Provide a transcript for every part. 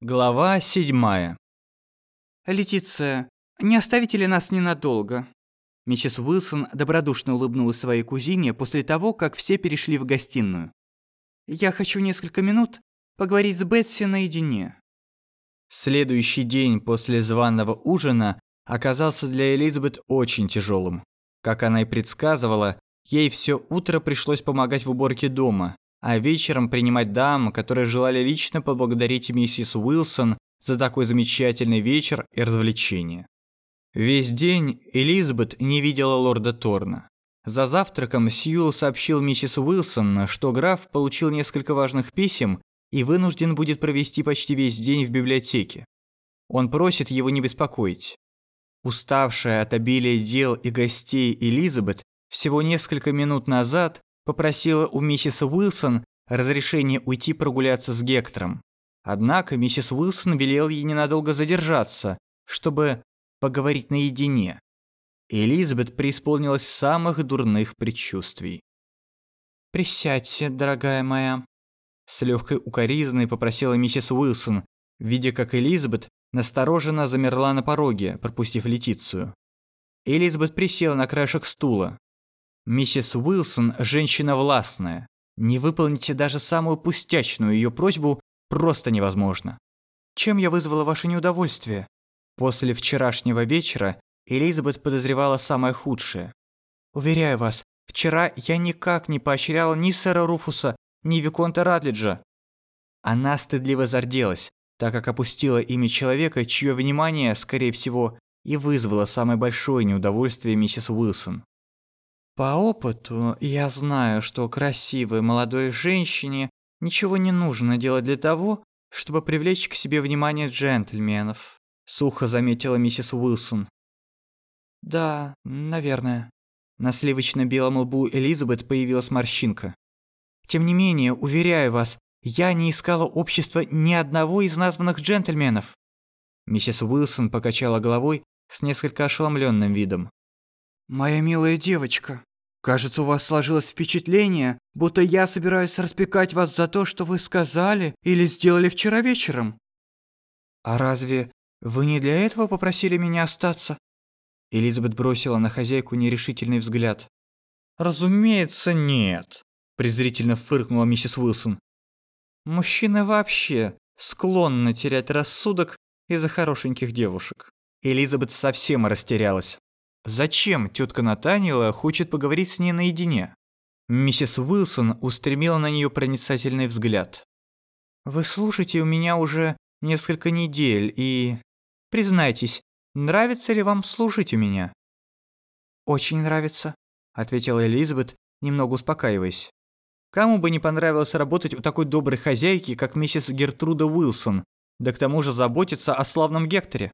Глава седьмая. «Летиция, не оставите ли нас ненадолго?» Миссис Уилсон добродушно улыбнулась своей кузине после того, как все перешли в гостиную. «Я хочу несколько минут поговорить с Бетси наедине». Следующий день после званого ужина оказался для Элизабет очень тяжелым. Как она и предсказывала, ей все утро пришлось помогать в уборке дома, а вечером принимать дам, которые желали лично поблагодарить миссис Уилсон за такой замечательный вечер и развлечение. Весь день Элизабет не видела лорда Торна. За завтраком Сьюэлл сообщил миссис Уилсон, что граф получил несколько важных писем и вынужден будет провести почти весь день в библиотеке. Он просит его не беспокоить. Уставшая от обилия дел и гостей Элизабет всего несколько минут назад попросила у миссис Уилсон разрешения уйти прогуляться с Гектором. Однако миссис Уилсон велел ей ненадолго задержаться, чтобы поговорить наедине. Элизабет преисполнилась самых дурных предчувствий. «Присядьте, дорогая моя», – с легкой укоризной попросила миссис Уилсон, видя, как Элизабет настороженно замерла на пороге, пропустив Летицию. Элизабет присела на краешек стула. Миссис Уилсон – женщина властная. Не выполните даже самую пустячную ее просьбу просто невозможно. Чем я вызвала ваше неудовольствие? После вчерашнего вечера Элизабет подозревала самое худшее. Уверяю вас, вчера я никак не поощряла ни сэра Руфуса, ни Виконта Ратлиджа. Она стыдливо зарделась, так как опустила имя человека, чье внимание, скорее всего, и вызвало самое большое неудовольствие миссис Уилсон. По опыту я знаю, что красивой молодой женщине ничего не нужно делать для того, чтобы привлечь к себе внимание джентльменов, сухо заметила миссис Уилсон. Да, наверное. На сливочно-белом лбу Элизабет появилась морщинка. Тем не менее, уверяю вас, я не искала общества ни одного из названных джентльменов. Миссис Уилсон покачала головой с несколько ошеломленным видом. «Моя милая девочка, Кажется, у вас сложилось впечатление, будто я собираюсь распекать вас за то, что вы сказали или сделали вчера вечером. А разве вы не для этого попросили меня остаться? Элизабет бросила на хозяйку нерешительный взгляд. Разумеется, нет, презрительно фыркнула миссис Уилсон. Мужчины вообще склонны терять рассудок из-за хорошеньких девушек. Элизабет совсем растерялась. Зачем тетка Натанила хочет поговорить с ней наедине? Миссис Уилсон устремила на нее проницательный взгляд. «Вы слушаете у меня уже несколько недель и... Признайтесь, нравится ли вам слушать у меня?» «Очень нравится», – ответила Элизабет, немного успокаиваясь. Кому бы не понравилось работать у такой доброй хозяйки, как миссис Гертруда Уилсон, да к тому же заботиться о славном Гекторе?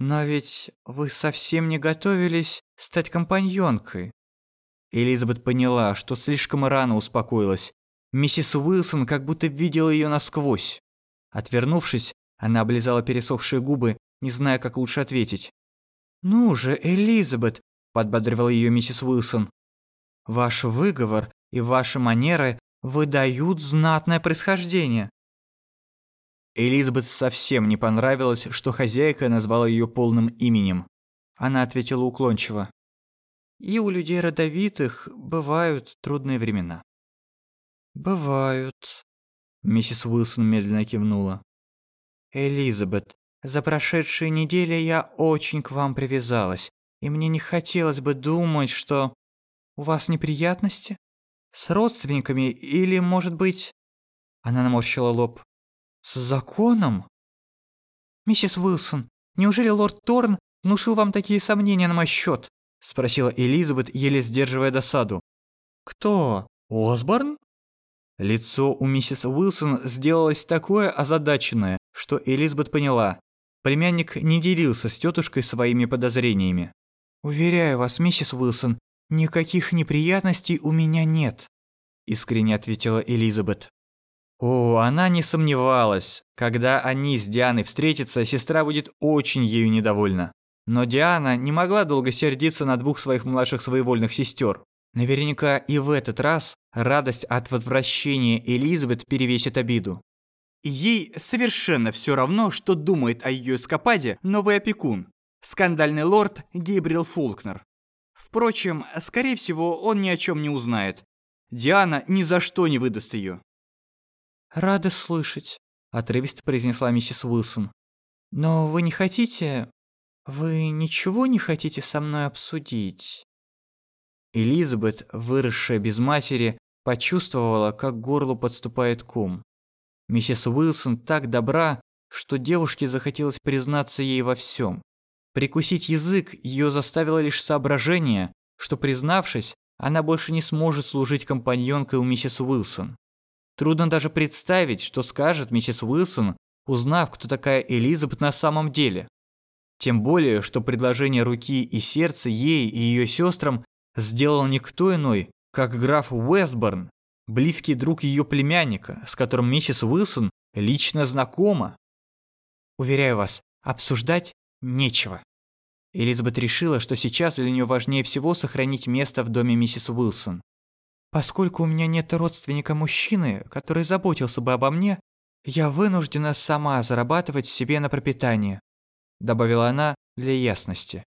«Но ведь вы совсем не готовились стать компаньонкой». Элизабет поняла, что слишком рано успокоилась. Миссис Уилсон как будто видела ее насквозь. Отвернувшись, она облизала пересохшие губы, не зная, как лучше ответить. «Ну же, Элизабет», – подбадривала ее миссис Уилсон. «Ваш выговор и ваши манеры выдают знатное происхождение. Элизабет совсем не понравилось, что хозяйка назвала ее полным именем. Она ответила уклончиво. «И у людей родовитых бывают трудные времена». «Бывают», – миссис Уилсон медленно кивнула. «Элизабет, за прошедшие недели я очень к вам привязалась, и мне не хотелось бы думать, что... У вас неприятности? С родственниками или, может быть...» Она наморщила лоб. С законом? Миссис Уилсон, неужели лорд Торн внушил вам такие сомнения на мой счет? Спросила Элизабет, еле сдерживая досаду. Кто? Осборн? Лицо у миссис Уилсон сделалось такое озадаченное, что Элизабет поняла. Племянник не делился с тетушкой своими подозрениями. «Уверяю вас, миссис Уилсон, никаких неприятностей у меня нет», – искренне ответила Элизабет. О, она не сомневалась. Когда они с Дианой встретятся, сестра будет очень ею недовольна. Но Диана не могла долго сердиться на двух своих младших своевольных сестер. Наверняка и в этот раз радость от возвращения Элизабет перевесит обиду. Ей совершенно все равно, что думает о ее эскападе новый опекун, скандальный лорд Гейбрил Фолкнер. Впрочем, скорее всего, он ни о чем не узнает. Диана ни за что не выдаст ее. «Рада слышать», – отрывисто произнесла миссис Уилсон. «Но вы не хотите... Вы ничего не хотите со мной обсудить?» Элизабет, выросшая без матери, почувствовала, как к горлу подступает ком. Миссис Уилсон так добра, что девушке захотелось признаться ей во всем. Прикусить язык ее заставило лишь соображение, что, признавшись, она больше не сможет служить компаньонкой у миссис Уилсон. Трудно даже представить, что скажет миссис Уилсон, узнав, кто такая Элизабет на самом деле. Тем более, что предложение руки и сердца ей и ее сестрам сделал никто иной, как граф Уэстборн, близкий друг ее племянника, с которым миссис Уилсон лично знакома. Уверяю вас, обсуждать нечего. Элизабет решила, что сейчас для нее важнее всего сохранить место в доме миссис Уилсон. Поскольку у меня нет родственника мужчины, который заботился бы обо мне, я вынуждена сама зарабатывать себе на пропитание, добавила она для ясности.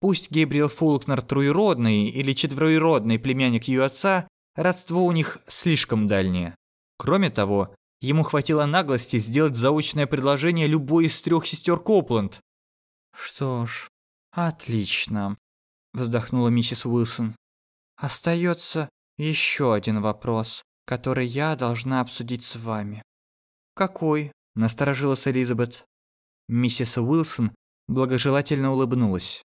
Пусть Гейбриэл Фулкнер троюродный или четвероюродный племянник ее отца, Родство у них слишком дальнее. Кроме того, ему хватило наглости сделать заочное предложение любой из трех сестер Копланд. «Что ж, отлично», – вздохнула миссис Уилсон. «Остается еще один вопрос, который я должна обсудить с вами». «Какой?» – насторожилась Элизабет. Миссис Уилсон благожелательно улыбнулась.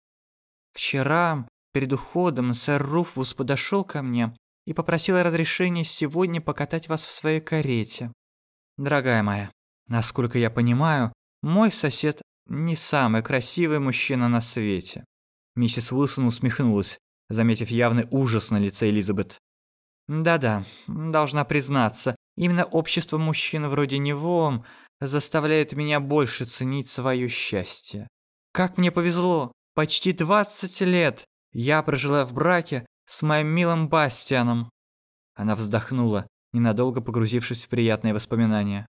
«Вчера, перед уходом, сэр Руфус подошел ко мне и попросила разрешения сегодня покатать вас в своей карете. Дорогая моя, насколько я понимаю, мой сосед не самый красивый мужчина на свете. Миссис Уилсон усмехнулась, заметив явный ужас на лице Элизабет. Да-да, должна признаться, именно общество мужчин вроде него заставляет меня больше ценить свое счастье. Как мне повезло! Почти 20 лет я прожила в браке с моим милым Бастианом». Она вздохнула, ненадолго погрузившись в приятные воспоминания.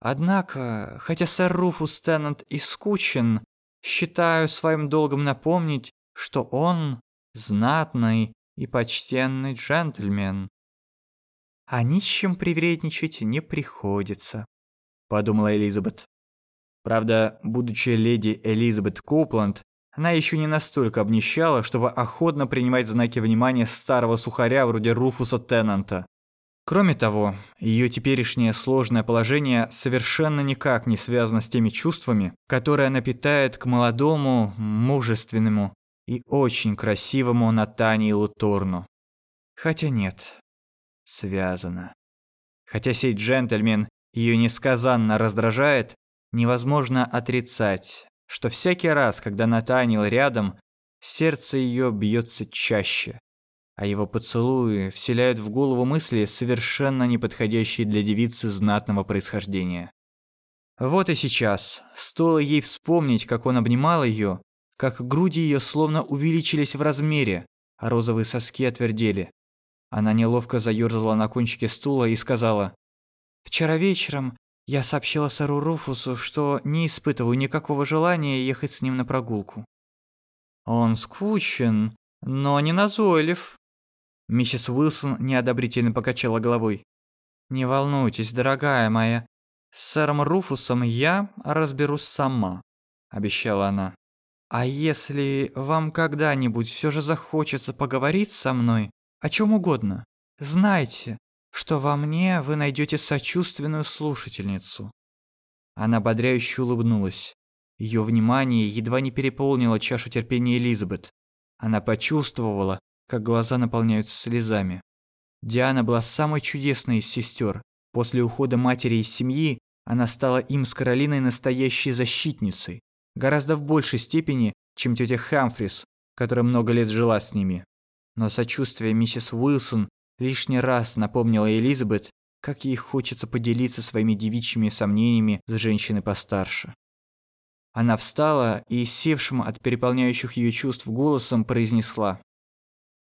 Однако, хотя сэр Руфус Теннант и скучен, считаю своим долгом напомнить, что он знатный и почтенный джентльмен. А ни с чем привередничать не приходится, подумала Элизабет. Правда, будучи леди Элизабет Копланд, она еще не настолько обнищала, чтобы охотно принимать знаки внимания старого сухаря вроде Руфуса Теннанта. Кроме того, ее теперешнее сложное положение совершенно никак не связано с теми чувствами, которые она питает к молодому, мужественному и очень красивому Натании Луторну. Хотя нет, связано. Хотя сей джентльмен ее несказанно раздражает, невозможно отрицать, что всякий раз, когда Натаниэл рядом, сердце ее бьется чаще, а его поцелуи вселяют в голову мысли, совершенно неподходящие для девицы знатного происхождения. Вот и сейчас, стоило ей вспомнить, как он обнимал ее, как груди ее словно увеличились в размере, а розовые соски отвердели. Она неловко заёрзала на кончике стула и сказала, «Вчера вечером я сообщила сэру Руфусу, что не испытываю никакого желания ехать с ним на прогулку. Он скучен, но не назойлив. Миссис Уилсон неодобрительно покачала головой. Не волнуйтесь, дорогая моя. С сэром Руфусом я разберусь сама, обещала она. А если вам когда-нибудь все же захочется поговорить со мной о чем угодно, знайте, что во мне вы найдете сочувственную слушательницу». Она ободряюще улыбнулась. Ее внимание едва не переполнило чашу терпения Элизабет. Она почувствовала, как глаза наполняются слезами. Диана была самой чудесной из сестер. После ухода матери из семьи она стала им с Каролиной настоящей защитницей, гораздо в большей степени, чем тетя Хамфрис, которая много лет жила с ними. Но сочувствие миссис Уилсон лишний раз напомнила Элизабет, как ей хочется поделиться своими девичьими сомнениями с женщиной постарше. Она встала и, севшим от переполняющих ее чувств голосом, произнесла.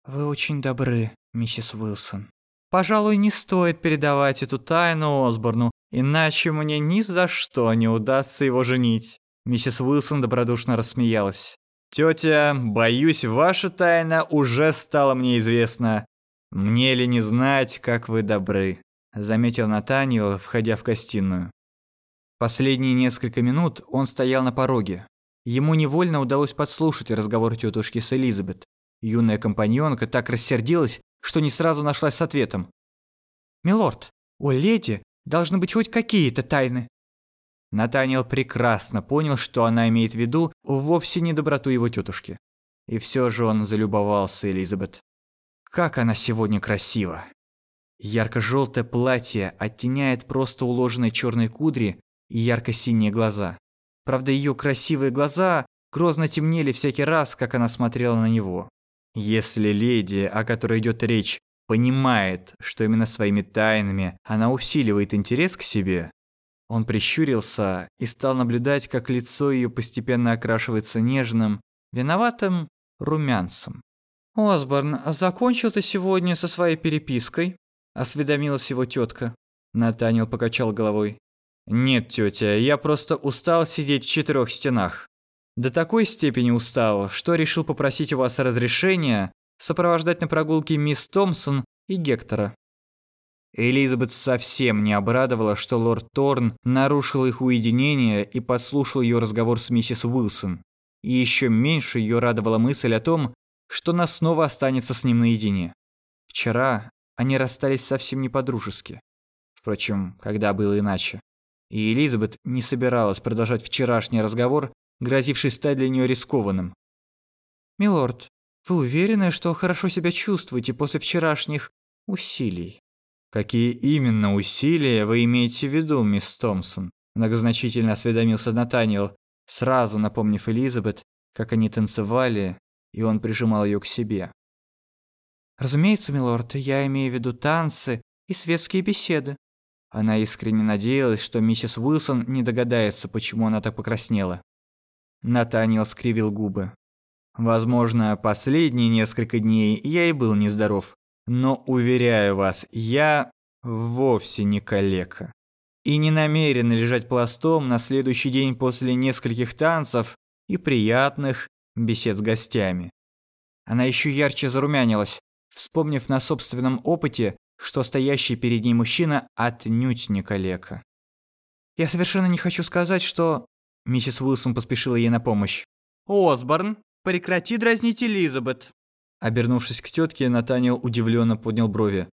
«Вы очень добры, миссис Уилсон. Пожалуй, не стоит передавать эту тайну Осборну, иначе мне ни за что не удастся его женить. Миссис Уилсон добродушно рассмеялась. «Тетя, боюсь, ваша тайна уже стала мне известна. Мне ли не знать, как вы добры?» Заметил Натаниэл, входя в гостиную. Последние несколько минут он стоял на пороге. Ему невольно удалось подслушать разговор тетушки с Элизабет. Юная компаньонка так рассердилась, что не сразу нашлась с ответом. «Милорд, у леди должны быть хоть какие-то тайны». Натаниэл прекрасно понял, что она имеет в виду вовсе не доброту его тетушки. И все же он залюбовался Элизабет. Как она сегодня красива! Ярко-желтое платье оттеняет просто уложенные черные кудри и ярко-синие глаза. Правда, ее красивые глаза грозно темнели всякий раз, как она смотрела на него. Если леди, о которой идет речь, понимает, что именно своими тайнами она усиливает интерес к себе, он прищурился и стал наблюдать, как лицо ее постепенно окрашивается нежным, виноватым румянцем. «Осборн, закончил ты сегодня со своей перепиской?» – осведомилась его тетка. Натаниэл покачал головой. «Нет, тетя, я просто устал сидеть в четырех стенах. До такой степени устал, что решил попросить у вас разрешения сопровождать на прогулке мисс Томпсон и Гектора. Элизабет совсем не обрадовала, что лорд Торн нарушил их уединение и подслушал ее разговор с миссис Уилсон. И еще меньше ее радовала мысль о том, что она снова останется с ним наедине. Вчера они расстались совсем не по-дружески. Впрочем, когда было иначе. И Элизабет не собиралась продолжать вчерашний разговор, грозивший стать для нее рискованным. «Милорд, вы уверены, что хорошо себя чувствуете после вчерашних усилий?» «Какие именно усилия вы имеете в виду, мисс Томпсон?» Многозначительно осведомился Натаниэл, сразу напомнив Элизабет, как они танцевали, и он прижимал ее к себе. «Разумеется, милорд, я имею в виду танцы и светские беседы». Она искренне надеялась, что миссис Уилсон не догадается, почему она так покраснела. Натаниэл скривил губы. «Возможно, последние несколько дней я и был нездоров. Но, уверяю вас, я вовсе не калека. И не намерен лежать пластом на следующий день после нескольких танцев и приятных бесед с гостями. Она еще ярче зарумянилась, вспомнив на собственном опыте, что стоящий перед ней мужчина отнюдь не калека. «Я совершенно не хочу сказать, что...» Миссис Уилсон поспешила ей на помощь. «Осборн, прекрати дразнить Элизабет. Обернувшись к тетке, Натаниэл удивленно поднял брови.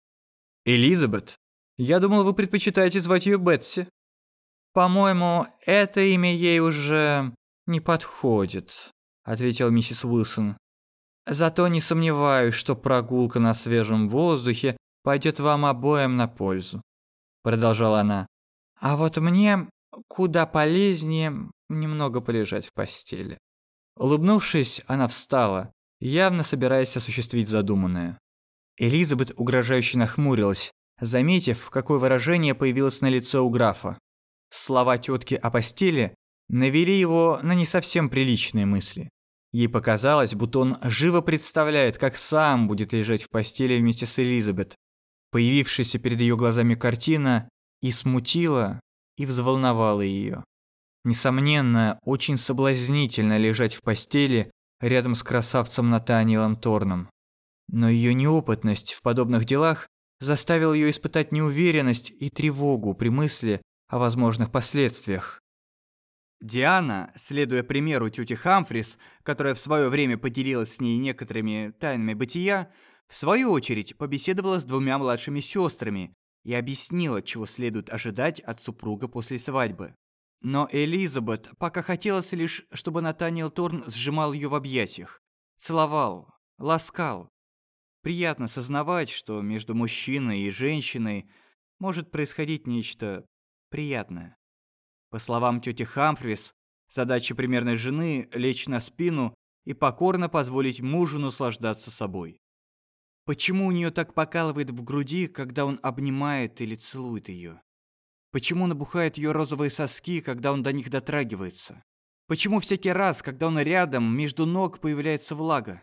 «Элизабет? Я думал, вы предпочитаете звать ее Бетси». «По-моему, это имя ей уже не подходит», – ответила миссис Уилсон. «Зато не сомневаюсь, что прогулка на свежем воздухе пойдет вам обоим на пользу», – продолжала она. «А вот мне куда полезнее немного полежать в постели». Улыбнувшись, она встала явно собираясь осуществить задуманное. Элизабет угрожающе нахмурилась, заметив, какое выражение появилось на лице у графа. Слова тетки о постели навели его на не совсем приличные мысли. Ей показалось, будто он живо представляет, как сам будет лежать в постели вместе с Элизабет. Появившаяся перед ее глазами картина и смутила, и взволновала ее. Несомненно, очень соблазнительно лежать в постели рядом с красавцем Натаниэлом Торном. Но ее неопытность в подобных делах заставила ее испытать неуверенность и тревогу при мысли о возможных последствиях. Диана, следуя примеру тети Хамфрис, которая в свое время поделилась с ней некоторыми тайнами бытия, в свою очередь побеседовала с двумя младшими сестрами и объяснила, чего следует ожидать от супруга после свадьбы. Но Элизабет пока хотелось лишь, чтобы Натаниэл Торн сжимал ее в объятиях, целовал, ласкал. Приятно сознавать, что между мужчиной и женщиной может происходить нечто приятное. По словам тети Хамфрис, задача примерной жены – лечь на спину и покорно позволить мужу наслаждаться собой. Почему у нее так покалывает в груди, когда он обнимает или целует ее? Почему набухают ее розовые соски, когда он до них дотрагивается? Почему всякий раз, когда он рядом, между ног появляется влага?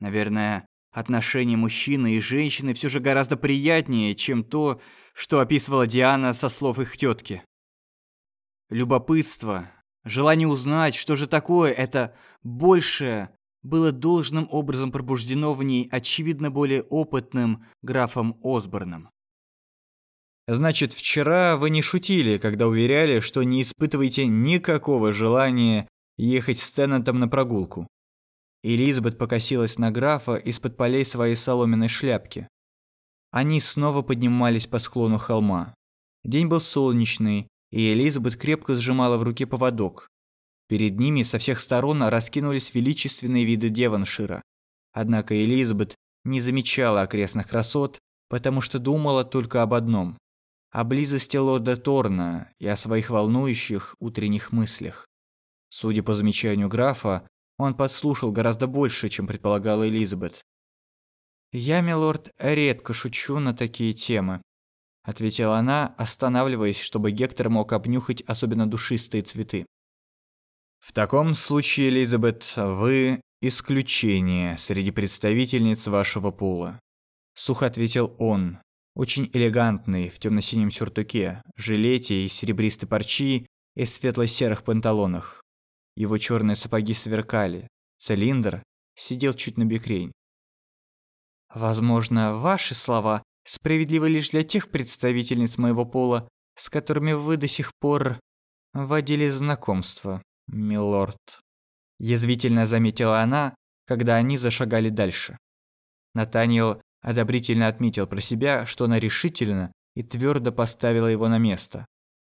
Наверное, Отношения мужчины и женщины все же гораздо приятнее, чем то, что описывала Диана со слов их тетки. Любопытство, желание узнать, что же такое это большее, было должным образом пробуждено в ней очевидно более опытным графом Осборном. Значит, вчера вы не шутили, когда уверяли, что не испытываете никакого желания ехать с Теннантом на прогулку. Элизабет покосилась на графа из-под полей своей соломенной шляпки. Они снова поднимались по склону холма. День был солнечный, и Элизабет крепко сжимала в руке поводок. Перед ними со всех сторон раскинулись величественные виды Девоншира. Однако Элизабет не замечала окрестных красот, потому что думала только об одном – о близости лорда Торна и о своих волнующих утренних мыслях. Судя по замечанию графа, он подслушал гораздо больше, чем предполагала Элизабет. «Я, милорд, редко шучу на такие темы», – ответила она, останавливаясь, чтобы Гектор мог обнюхать особенно душистые цветы. «В таком случае, Элизабет, вы исключение среди представительниц вашего пола», – сухо ответил он, очень элегантный, в темно-синем сюртуке, жилете из серебристой парчи и светло-серых панталонах. Его черные сапоги сверкали. Цилиндр сидел чуть на бекрень. Возможно, ваши слова справедливы лишь для тех представительниц моего пола, с которыми вы до сих пор водили знакомство, милорд. Язвительно заметила она, когда они зашагали дальше. Натаниэл одобрительно отметил про себя, что она решительно и твердо поставила его на место.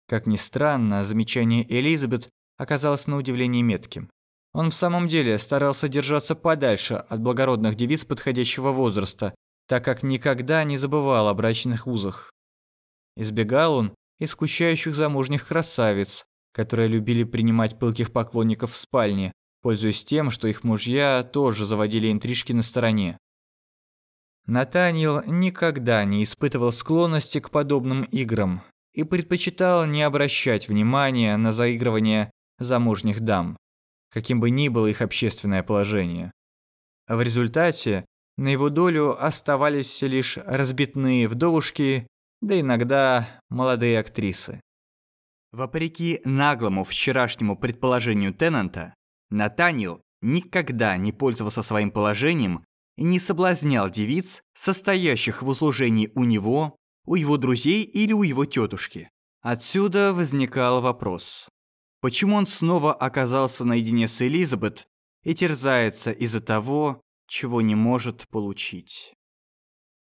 Как ни странно, замечание Элизабет оказалось на удивление метким. Он в самом деле старался держаться подальше от благородных девиц подходящего возраста, так как никогда не забывал о брачных узах. Избегал он и скучающих замужних красавиц, которые любили принимать пылких поклонников в спальне, пользуясь тем, что их мужья тоже заводили интрижки на стороне. Натаниэл никогда не испытывал склонности к подобным играм и предпочитал не обращать внимания на заигрывание замужних дам, каким бы ни было их общественное положение. В результате на его долю оставались лишь разбитные вдовушки, да иногда молодые актрисы. Вопреки наглому вчерашнему предположению Теннанта, Натаниэл никогда не пользовался своим положением не соблазнял девиц, состоящих в услужении у него, у его друзей или у его тетушки. Отсюда возникал вопрос. Почему он снова оказался наедине с Элизабет и терзается из-за того, чего не может получить?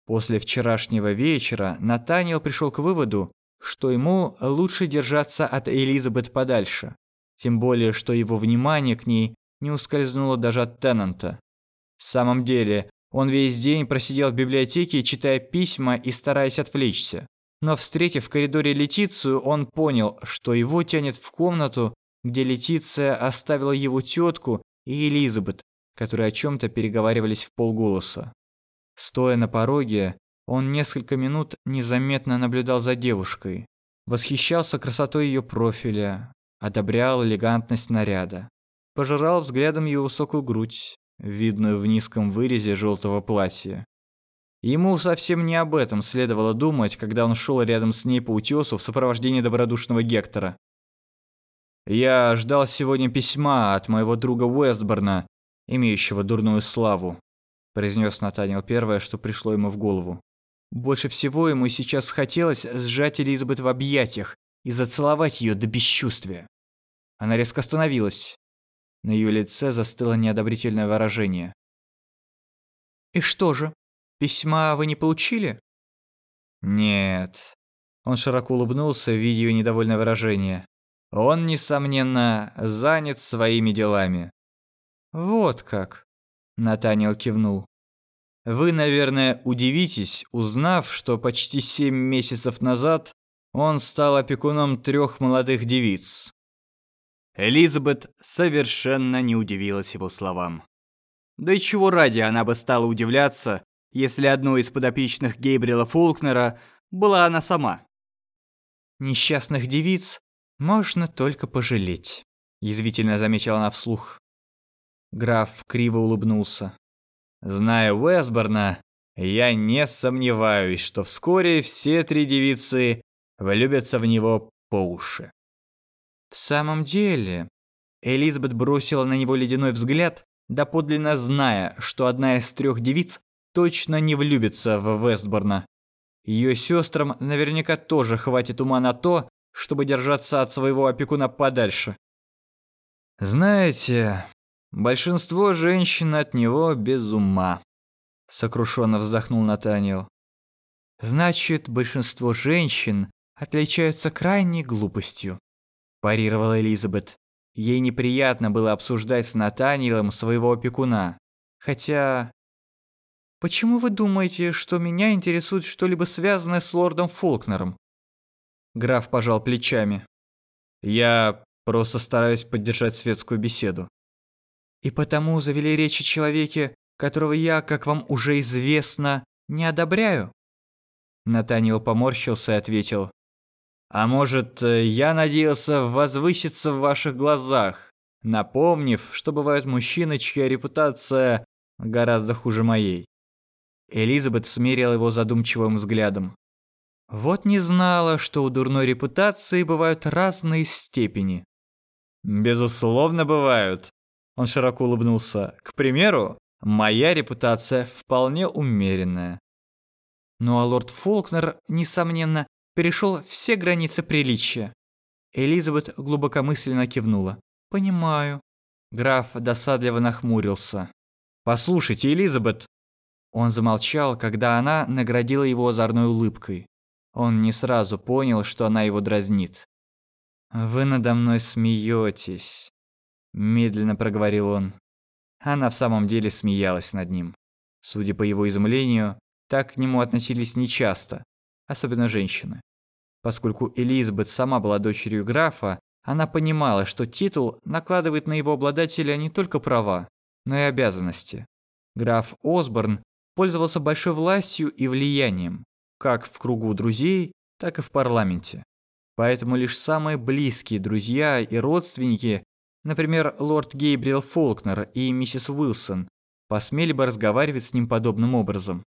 После вчерашнего вечера Натаниэл пришел к выводу, что ему лучше держаться от Элизабет подальше, тем более, что его внимание к ней не ускользнуло даже от Теннанта. В самом деле, он весь день просидел в библиотеке, читая письма и стараясь отвлечься. Но встретив в коридоре Летицию, он понял, что его тянет в комнату, где Летиция оставила его тетку и Элизабет, которые о чем-то переговаривались в полголоса. Стоя на пороге, он несколько минут незаметно наблюдал за девушкой, восхищался красотой ее профиля, одобрял элегантность наряда, пожирал взглядом ее высокую грудь, видную в низком вырезе желтого платья, Ему совсем не об этом следовало думать, когда он шел рядом с ней по утесу в сопровождении добродушного Гектора. «Я ждал сегодня письма от моего друга Уэстборна, имеющего дурную славу», произнес Натаниэл первое, что пришло ему в голову. Больше всего ему сейчас хотелось сжать Элизабет в объятиях и зацеловать ее до бесчувствия. Она резко остановилась. На ее лице застыло неодобрительное выражение. «И что же?» Письма вы не получили? Нет. Он широко улыбнулся, видя ее недовольное выражение. Он, несомненно, занят своими делами. Вот как. Натаниэл кивнул. Вы, наверное, удивитесь, узнав, что почти семь месяцев назад он стал опекуном трех молодых девиц. Элизабет совершенно не удивилась его словам. Да и чего ради она бы стала удивляться, если одной из подопечных Гейбрила Фолкнера была она сама. «Несчастных девиц можно только пожалеть», – язвительно заметила она вслух. Граф криво улыбнулся. Зная Уэсборна, я не сомневаюсь, что вскоре все три девицы влюбятся в него по уши. В самом деле, Элизабет бросила на него ледяной взгляд, доподлинно зная, что одна из трех девиц точно не влюбится в Вестборна. Ее сестрам наверняка тоже хватит ума на то, чтобы держаться от своего опекуна подальше. Знаете, большинство женщин от него без ума, сокрушенно вздохнул Натаниэл. Значит, большинство женщин отличаются крайней глупостью, парировала Элизабет. Ей неприятно было обсуждать с Натаниэлом своего опекуна. Хотя Почему вы думаете, что меня интересует что-либо связанное с лордом Фолкнером? Граф пожал плечами. Я просто стараюсь поддержать светскую беседу. И потому завели речь о человеке, которого я, как вам уже известно, не одобряю. Натаниэл поморщился и ответил. А может, я надеялся возвыситься в ваших глазах, напомнив, что бывают мужчины, чья репутация гораздо хуже моей. Элизабет смерила его задумчивым взглядом. Вот не знала, что у дурной репутации бывают разные степени. Безусловно, бывают. Он широко улыбнулся. К примеру, моя репутация вполне умеренная. Ну а лорд Фолкнер, несомненно, перешел все границы приличия. Элизабет глубокомысленно кивнула. «Понимаю». Граф досадливо нахмурился. «Послушайте, Элизабет, он замолчал, когда она наградила его озорной улыбкой. Он не сразу понял, что она его дразнит. «Вы надо мной смеетесь», – медленно проговорил он. Она в самом деле смеялась над ним. Судя по его изумлению, так к нему относились нечасто, особенно женщины. Поскольку Элизабет сама была дочерью графа, она понимала, что титул накладывает на его обладателя не только права, но и обязанности. Граф Осборн пользовался большой властью и влиянием, как в кругу друзей, так и в парламенте. Поэтому лишь самые близкие друзья и родственники, например, лорд Гейбриэл Фолкнер и миссис Уилсон, посмели бы разговаривать с ним подобным образом.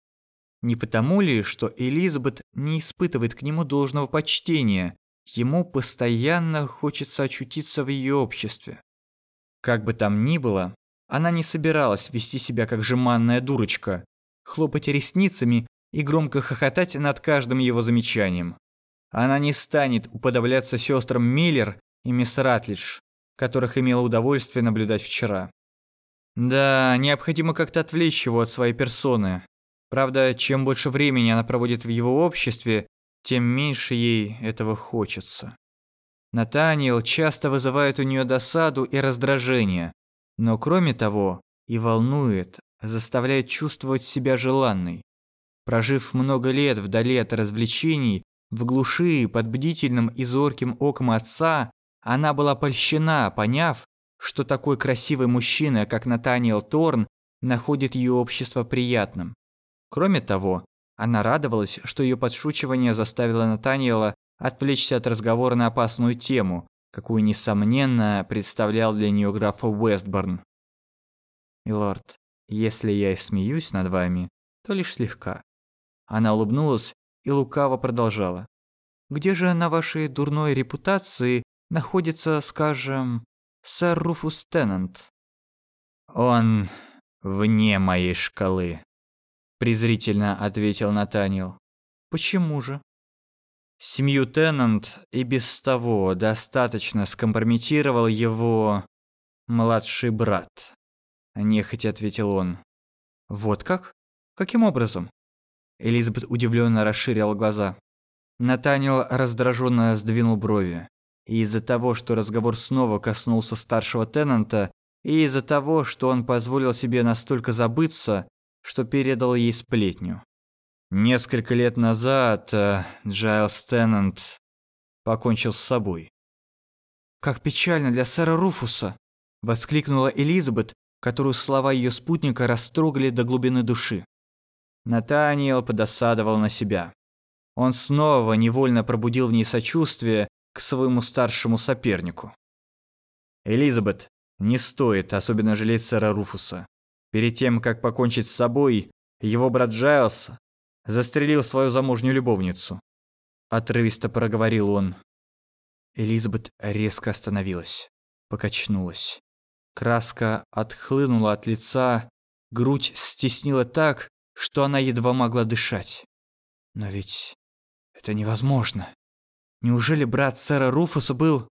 Не потому ли, что Элизабет не испытывает к нему должного почтения, ему постоянно хочется очутиться в ее обществе. Как бы там ни было, она не собиралась вести себя как жеманная дурочка, хлопать ресницами и громко хохотать над каждым его замечанием. Она не станет уподобляться сестрам Миллер и мисс Ратлидж, которых имела удовольствие наблюдать вчера. Да, необходимо как-то отвлечь его от своей персоны. Правда, чем больше времени она проводит в его обществе, тем меньше ей этого хочется. Натаниэл часто вызывает у нее досаду и раздражение, но кроме того и волнует, заставляет чувствовать себя желанной. Прожив много лет вдали от развлечений, в глуши, под бдительным и зорким оком отца, она была польщена, поняв, что такой красивый мужчина, как Натаниэл Торн, находит ее общество приятным. Кроме того, она радовалась, что ее подшучивание заставило Натаниэла отвлечься от разговора на опасную тему, какую, несомненно, представлял для нее граф Уэстборн. «Милорд, если я и смеюсь над вами, то лишь слегка. Она улыбнулась и лукаво продолжала. Где же на вашей дурной репутации находится, скажем, сэр Руфус Теннант? Он вне моей шкалы, презрительно ответил Натаниэл. Почему же? Семью Теннант и без того достаточно скомпрометировал его младший брат. Нехотя ответил он. Вот как? Каким образом? Элизабет удивленно расширила глаза. Натаниэл раздраженно сдвинул брови. И из-за того, что разговор снова коснулся старшего Теннанта, и из-за того, что он позволил себе настолько забыться, что передал ей сплетню. Несколько лет назад э, Джайлс Теннант покончил с собой. «Как печально для сэра Руфуса!» – воскликнула Элизабет, которую слова ее спутника растрогали до глубины души. Натаниэл подосадовал на себя. Он снова невольно пробудил в ней сочувствие к своему старшему сопернику. «Элизабет, не стоит особенно жалеть сэра Руфуса. Перед тем, как покончить с собой, его брат Джайлс застрелил свою замужнюю любовницу. Отрывисто проговорил он. Элизабет резко остановилась, покачнулась. Краска отхлынула от лица, грудь стеснила так, что она едва могла дышать. Но ведь это невозможно. Неужели брат сэра Руфуса был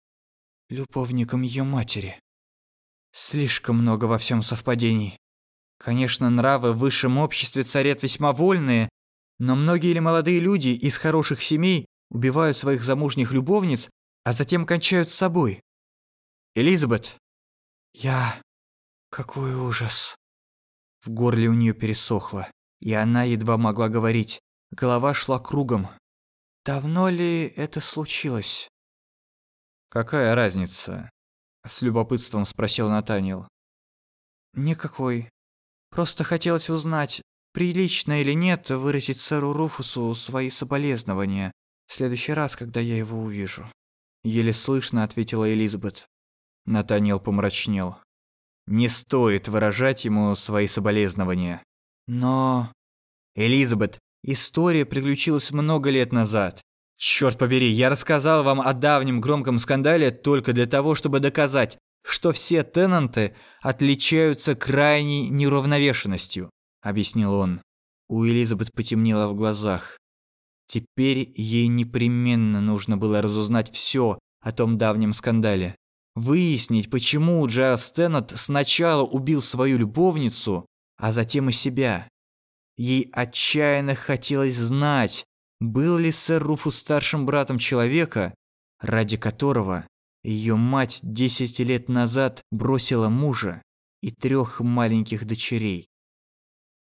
любовником ее матери? Слишком много во всем совпадений. Конечно, нравы в высшем обществе царят весьма вольные, но многие или молодые люди из хороших семей убивают своих замужних любовниц, а затем кончают с собой. Элизабет. Я... Какой ужас. В горле у нее пересохло, и она едва могла говорить. Голова шла кругом. Давно ли это случилось? Какая разница? С любопытством спросил Натаниэл. Никакой. Просто хотелось узнать, прилично или нет выразить сэру Руфусу свои соболезнования в следующий раз, когда я его увижу. Еле слышно ответила Элизабет. Натаниэл помрачнел. Не стоит выражать ему свои соболезнования. Но... Элизабет, история приключилась много лет назад. Черт побери, я рассказал вам о давнем громком скандале только для того, чтобы доказать, что все тенанты отличаются крайней неравновешенностью, объяснил он. У Элизабет потемнело в глазах. Теперь ей непременно нужно было разузнать все о том давнем скандале. Выяснить, почему Джайлс Теннант сначала убил свою любовницу, а затем и себя. Ей отчаянно хотелось знать, был ли сэр Руфус старшим братом человека, ради которого ее мать десять лет назад бросила мужа и трех маленьких дочерей.